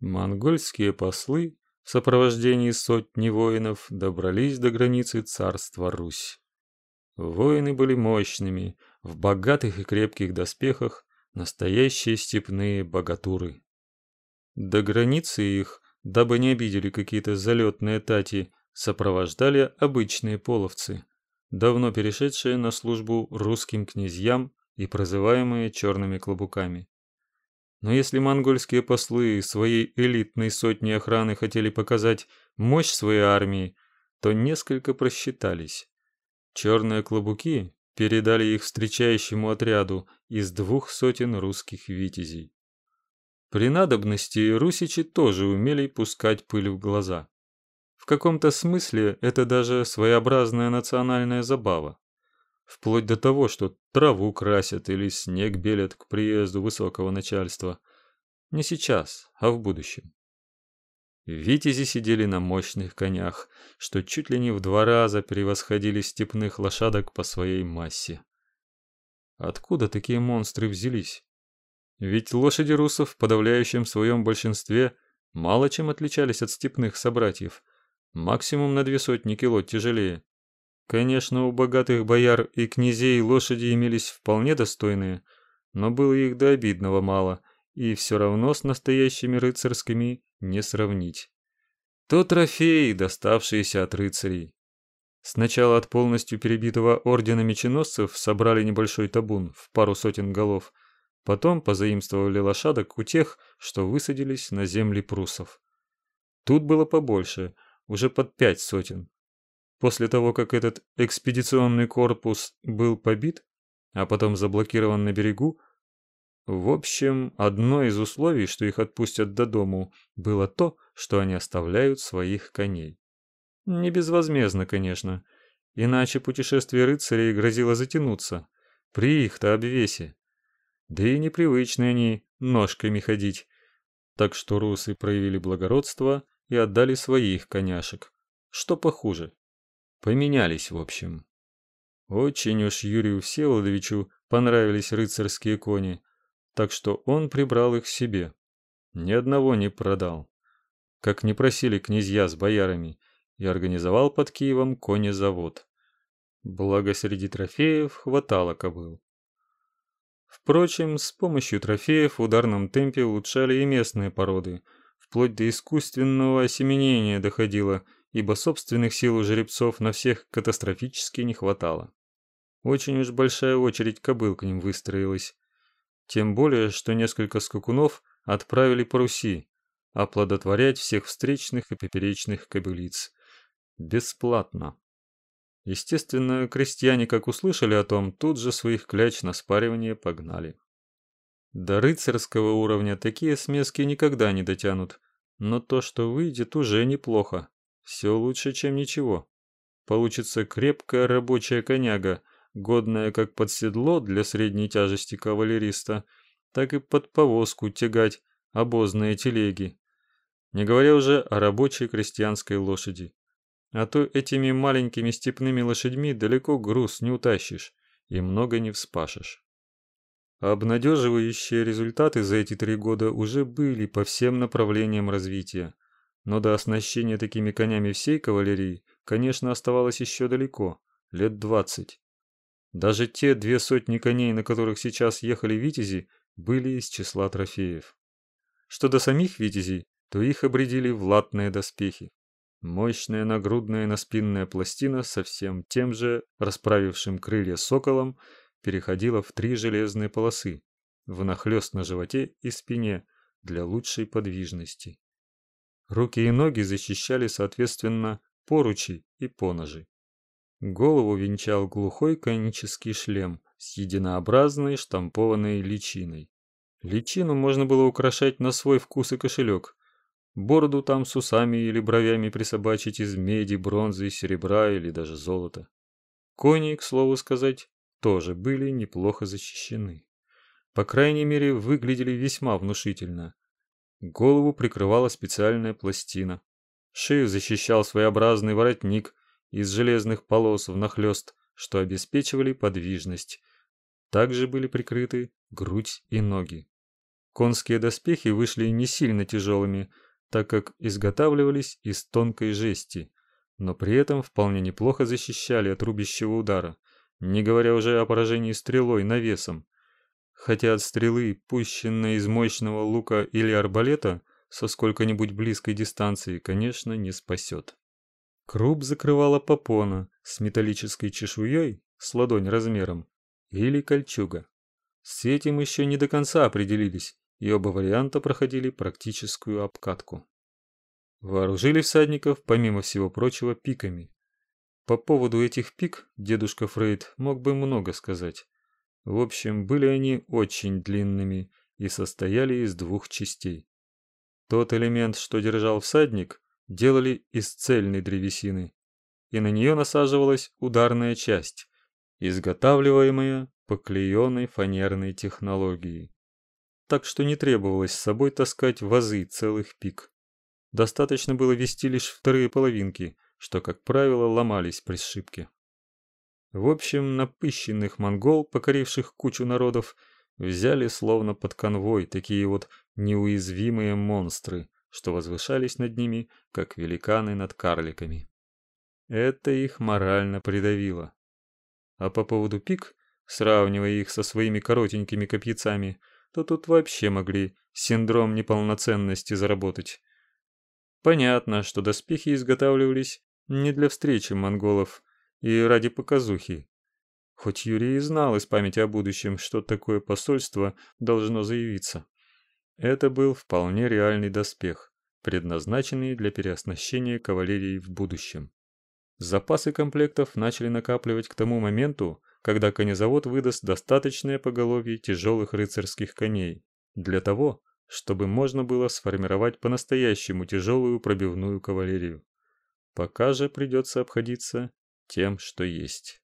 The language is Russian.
Монгольские послы в сопровождении сотни воинов добрались до границы царства Русь. Воины были мощными, в богатых и крепких доспехах, настоящие степные богатуры. До границы их, дабы не обидели какие-то залетные тати, сопровождали обычные половцы, давно перешедшие на службу русским князьям и прозываемые черными клобуками. Но если монгольские послы своей элитной сотней охраны хотели показать мощь своей армии, то несколько просчитались. Черные клобуки передали их встречающему отряду из двух сотен русских витязей. При надобности русичи тоже умели пускать пыль в глаза. В каком-то смысле это даже своеобразная национальная забава вплоть до того, что траву красят или снег белят к приезду высокого начальства. Не сейчас, а в будущем. Витязи сидели на мощных конях, что чуть ли не в два раза превосходили степных лошадок по своей массе. Откуда такие монстры взялись? Ведь лошади русов в подавляющем своем большинстве мало чем отличались от степных собратьев, максимум на две сотни кило тяжелее. Конечно, у богатых бояр и князей лошади имелись вполне достойные, но было их до обидного мало, и все равно с настоящими рыцарскими не сравнить. То трофеи, доставшиеся от рыцарей. Сначала от полностью перебитого ордена меченосцев собрали небольшой табун в пару сотен голов, потом позаимствовали лошадок у тех, что высадились на земли прусов. Тут было побольше, уже под пять сотен. После того, как этот экспедиционный корпус был побит, а потом заблокирован на берегу, в общем, одно из условий, что их отпустят до дому, было то, что они оставляют своих коней. Не безвозмездно, конечно, иначе путешествие рыцарей грозило затянуться при их-то обвесе. Да и непривычны они ножками ходить. Так что русы проявили благородство и отдали своих коняшек. Что похуже, Поменялись, в общем. Очень уж Юрию Всеволодовичу понравились рыцарские кони, так что он прибрал их себе. Ни одного не продал, как не просили князья с боярами, и организовал под Киевом конезавод. Благо среди трофеев хватало кобыл. Впрочем, с помощью трофеев в ударном темпе улучшали и местные породы, вплоть до искусственного осеменения доходило – ибо собственных сил у жеребцов на всех катастрофически не хватало. Очень уж большая очередь кобыл к ним выстроилась. Тем более, что несколько скакунов отправили по Руси оплодотворять всех встречных и поперечных кобылиц. Бесплатно. Естественно, крестьяне, как услышали о том, тут же своих кляч на спаривание погнали. До рыцарского уровня такие смески никогда не дотянут, но то, что выйдет, уже неплохо. Все лучше, чем ничего. Получится крепкая рабочая коняга, годная как под седло для средней тяжести кавалериста, так и под повозку тягать обозные телеги. Не говоря уже о рабочей крестьянской лошади. А то этими маленькими степными лошадьми далеко груз не утащишь и много не вспашешь. Обнадеживающие результаты за эти три года уже были по всем направлениям развития. Но до оснащения такими конями всей кавалерии, конечно, оставалось еще далеко, лет двадцать. Даже те две сотни коней, на которых сейчас ехали витязи, были из числа трофеев. Что до самих витязей, то их обредили в латные доспехи. Мощная нагрудная наспинная пластина со всем тем же расправившим крылья соколом переходила в три железные полосы, внахлёст на животе и спине для лучшей подвижности. Руки и ноги защищали, соответственно, поручи и поножи. Голову венчал глухой конический шлем с единообразной штампованной личиной. Личину можно было украшать на свой вкус и кошелек. Бороду там с усами или бровями присобачить из меди, бронзы, серебра или даже золота. Кони, к слову сказать, тоже были неплохо защищены. По крайней мере, выглядели весьма внушительно. Голову прикрывала специальная пластина. Шею защищал своеобразный воротник из железных полос внахлёст, что обеспечивали подвижность. Также были прикрыты грудь и ноги. Конские доспехи вышли не сильно тяжелыми, так как изготавливались из тонкой жести, но при этом вполне неплохо защищали от рубящего удара, не говоря уже о поражении стрелой навесом. Хотя от стрелы, пущенной из мощного лука или арбалета, со сколько-нибудь близкой дистанции, конечно, не спасет. Круп закрывала попона с металлической чешуей с ладонь размером или кольчуга. С этим еще не до конца определились, и оба варианта проходили практическую обкатку. Вооружили всадников, помимо всего прочего, пиками. По поводу этих пик дедушка Фрейд мог бы много сказать. В общем, были они очень длинными и состояли из двух частей. Тот элемент, что держал всадник, делали из цельной древесины, и на нее насаживалась ударная часть, изготавливаемая по клееной фанерной технологии. Так что не требовалось с собой таскать вазы целых пик. Достаточно было вести лишь вторые половинки, что, как правило, ломались при сшибке. В общем, напыщенных монгол, покоривших кучу народов, взяли словно под конвой такие вот неуязвимые монстры, что возвышались над ними, как великаны над карликами. Это их морально придавило. А по поводу пик, сравнивая их со своими коротенькими копьяцами, то тут вообще могли синдром неполноценности заработать. Понятно, что доспехи изготавливались не для встречи монголов и ради показухи. Хоть Юрий и знал из памяти о будущем, что такое посольство должно заявиться. Это был вполне реальный доспех, предназначенный для переоснащения кавалерии в будущем. Запасы комплектов начали накапливать к тому моменту, когда конезавод выдаст достаточное поголовье тяжелых рыцарских коней для того, чтобы можно было сформировать по-настоящему тяжелую пробивную кавалерию. Пока же придется обходиться тем, что есть.